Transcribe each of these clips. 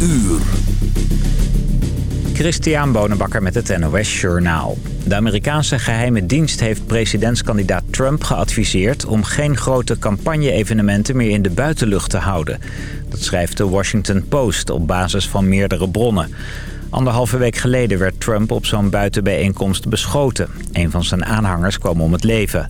uur. Christian Bonenbakker met het NOS Journaal. De Amerikaanse geheime dienst heeft presidentskandidaat Trump geadviseerd... om geen grote campagne-evenementen meer in de buitenlucht te houden. Dat schrijft de Washington Post op basis van meerdere bronnen. Anderhalve week geleden werd Trump op zo'n buitenbijeenkomst beschoten. Een van zijn aanhangers kwam om het leven.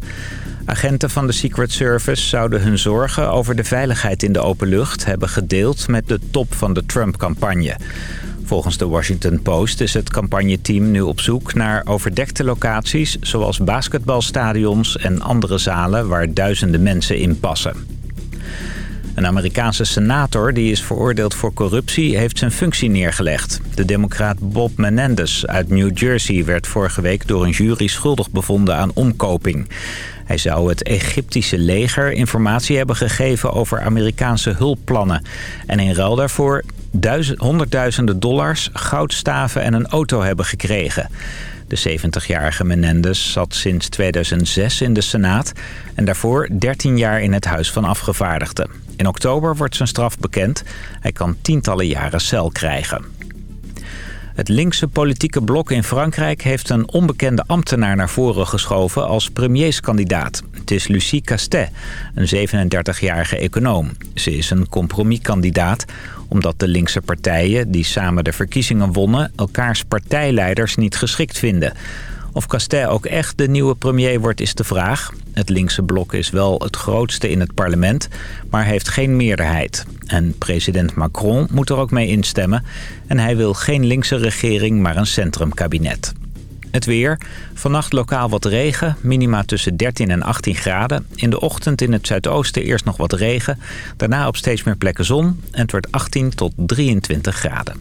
Agenten van de Secret Service zouden hun zorgen over de veiligheid in de open lucht... hebben gedeeld met de top van de Trump-campagne. Volgens de Washington Post is het campagneteam nu op zoek naar overdekte locaties... zoals basketbalstadions en andere zalen waar duizenden mensen in passen. Een Amerikaanse senator die is veroordeeld voor corruptie heeft zijn functie neergelegd. De democraat Bob Menendez uit New Jersey werd vorige week door een jury schuldig bevonden aan omkoping. Hij zou het Egyptische leger informatie hebben gegeven over Amerikaanse hulpplannen. En in ruil daarvoor honderdduizenden dollars, goudstaven en een auto hebben gekregen. De 70-jarige Menendez zat sinds 2006 in de Senaat en daarvoor 13 jaar in het Huis van Afgevaardigden. In oktober wordt zijn straf bekend. Hij kan tientallen jaren cel krijgen. Het linkse politieke blok in Frankrijk heeft een onbekende ambtenaar naar voren geschoven als premierskandidaat. Het is Lucie Castet, een 37-jarige econoom. Ze is een compromiskandidaat omdat de linkse partijen die samen de verkiezingen wonnen... elkaars partijleiders niet geschikt vinden. Of Castet ook echt de nieuwe premier wordt is de vraag. Het linkse blok is wel het grootste in het parlement, maar heeft geen meerderheid. En president Macron moet er ook mee instemmen. En hij wil geen linkse regering, maar een centrumkabinet. Het weer. Vannacht lokaal wat regen. Minima tussen 13 en 18 graden. In de ochtend in het zuidoosten eerst nog wat regen. Daarna op steeds meer plekken zon. En het wordt 18 tot 23 graden.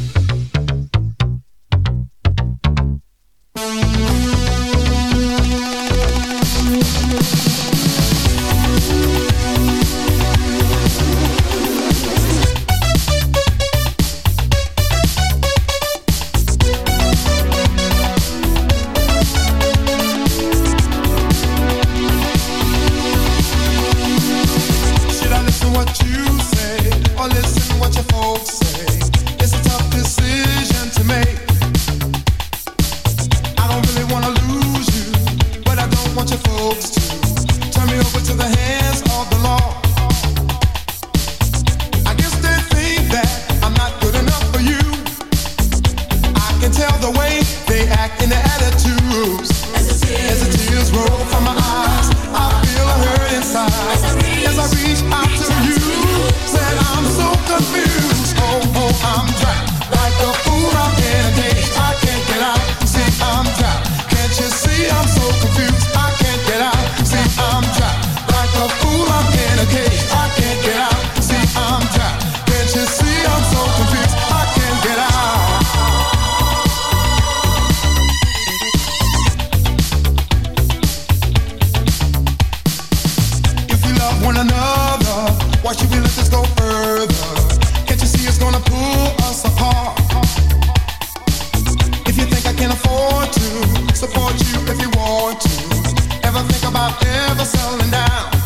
support you if you want to. Ever think about ever selling down?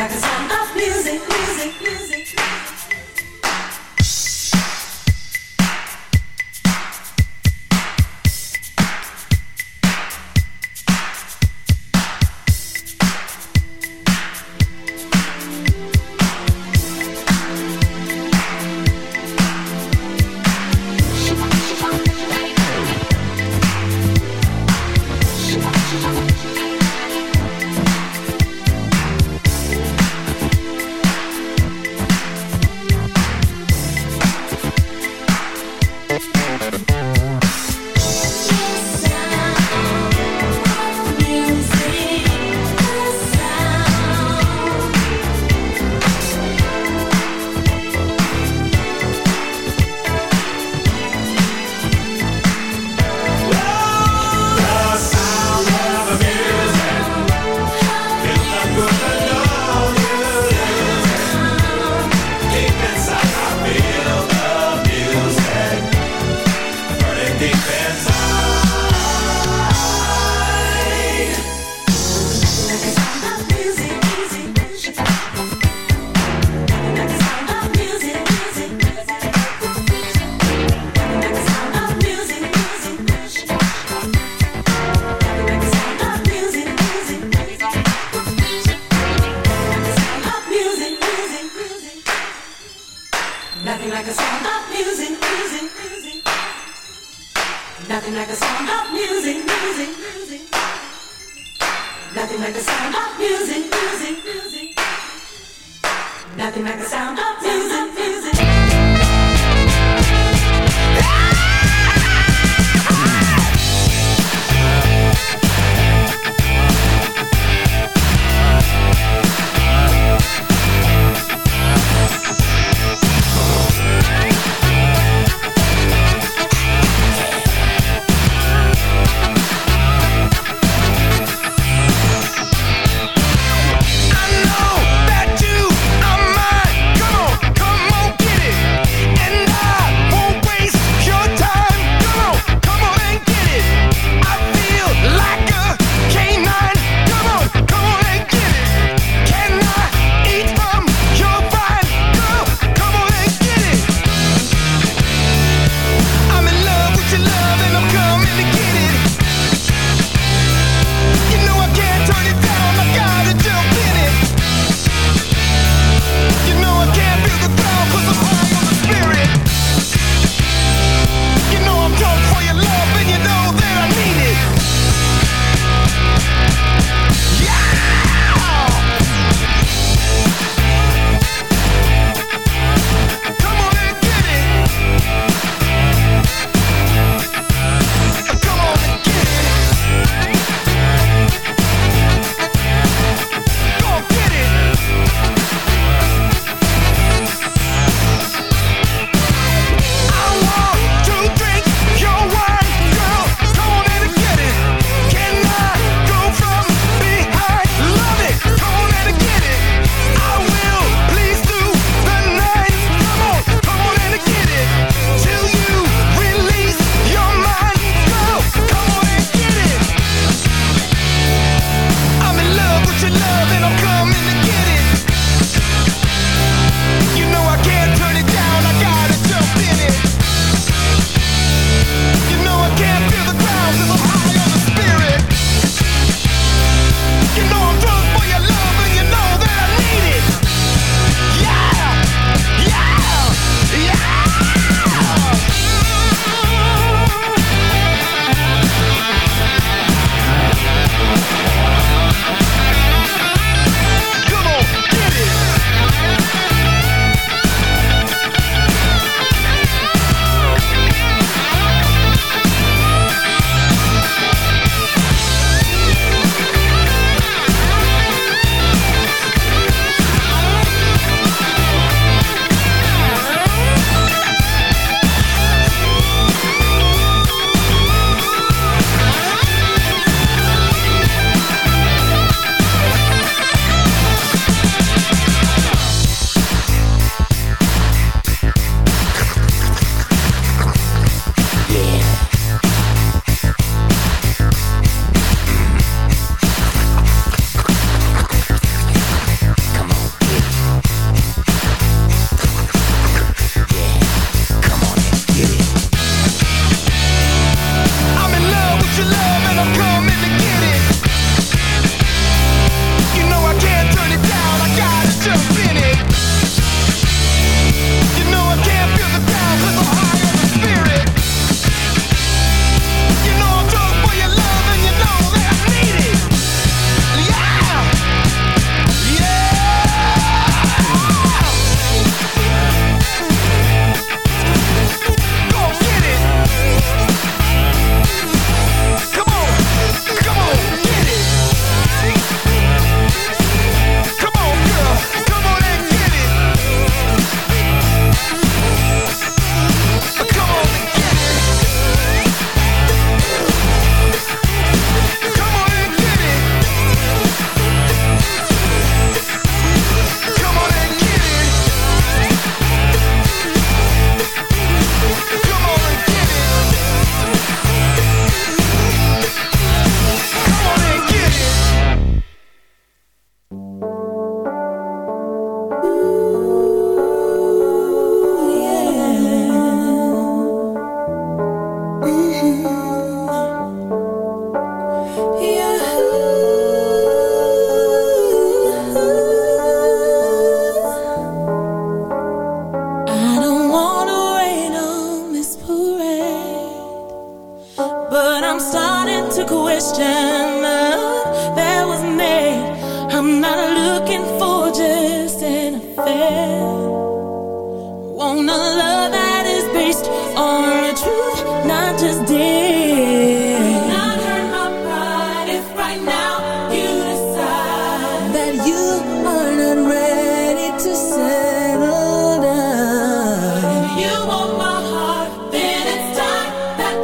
like a sound of music, music. like a sound of music, music, music. Nothing like a sound of music, music, music. Nothing like a sound of music, music, music. Nothing like a sound of music, music.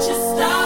Extremo, extremo,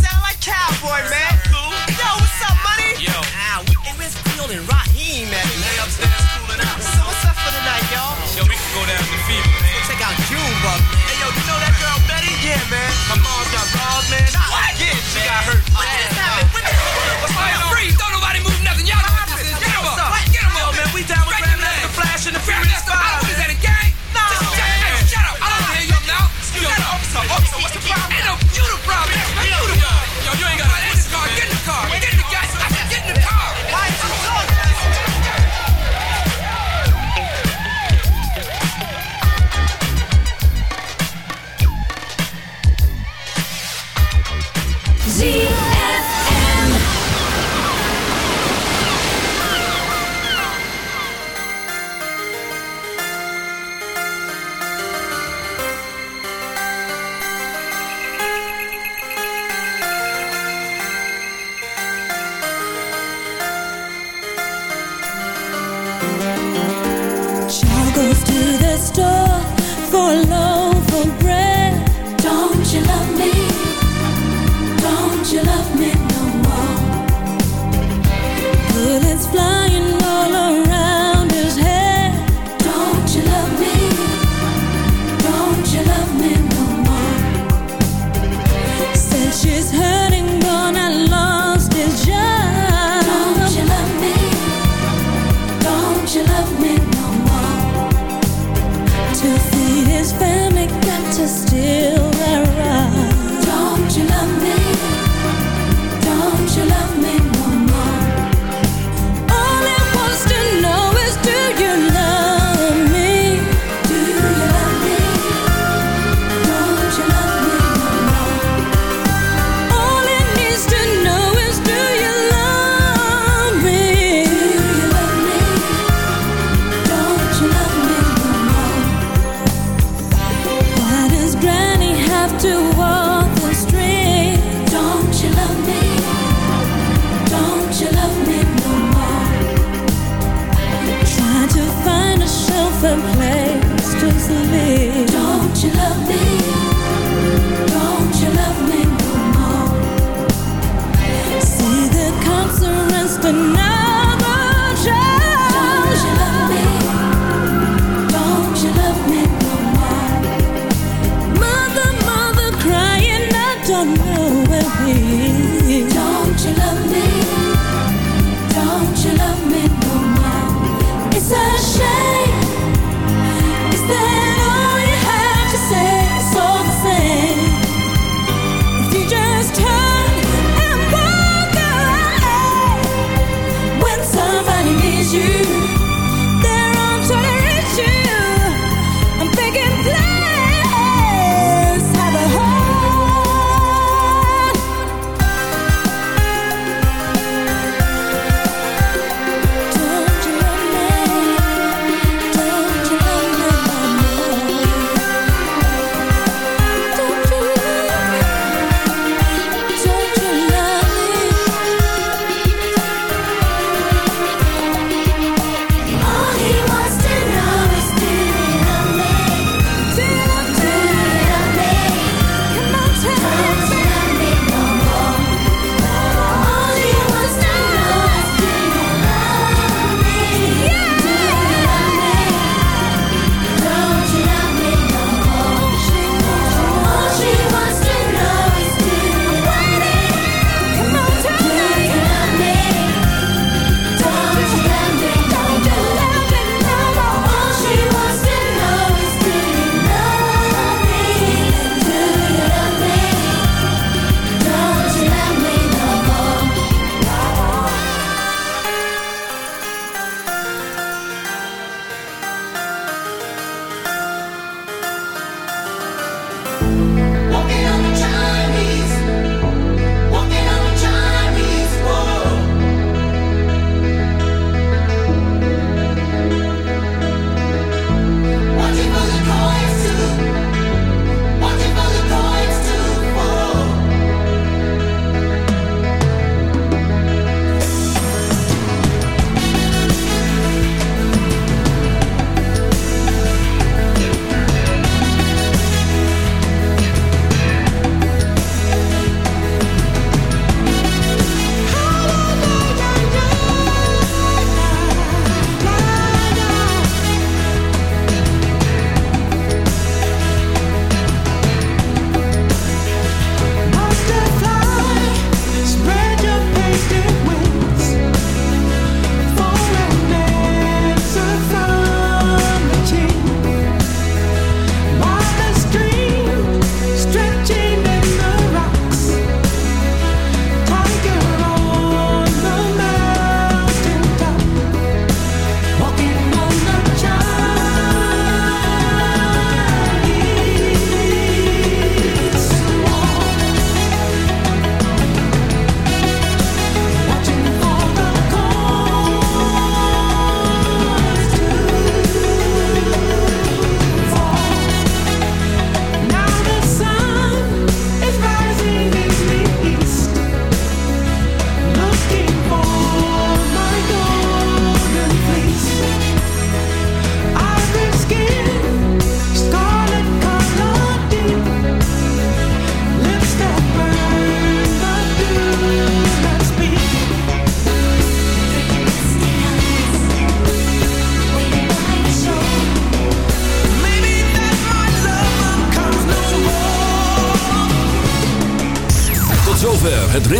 like cowboy, man. Cool. Yo, what's up, money? Yo. Ah, hey, where's Field and Raheem at, man? They upstairs cooling out. So what's up for the night, y'all? Yo, we can go down to the fever, man. Check out man. Hey, yo, you know that girl Betty? Yeah, man. My mom got robbed, man. What? Yeah, she got hurt. What just happened? What the What's going on? Freeze! Don't nobody move nothing. Y'all know what this is. Get him up. Get him up. man, we down with Grab Grandmaster that. Flash and the Furious. What is that, a gang? No, Just shut, man. up. I don't hear you now. Shut up. Officer, officer, what's the store for loaf of bread. Don't you love me?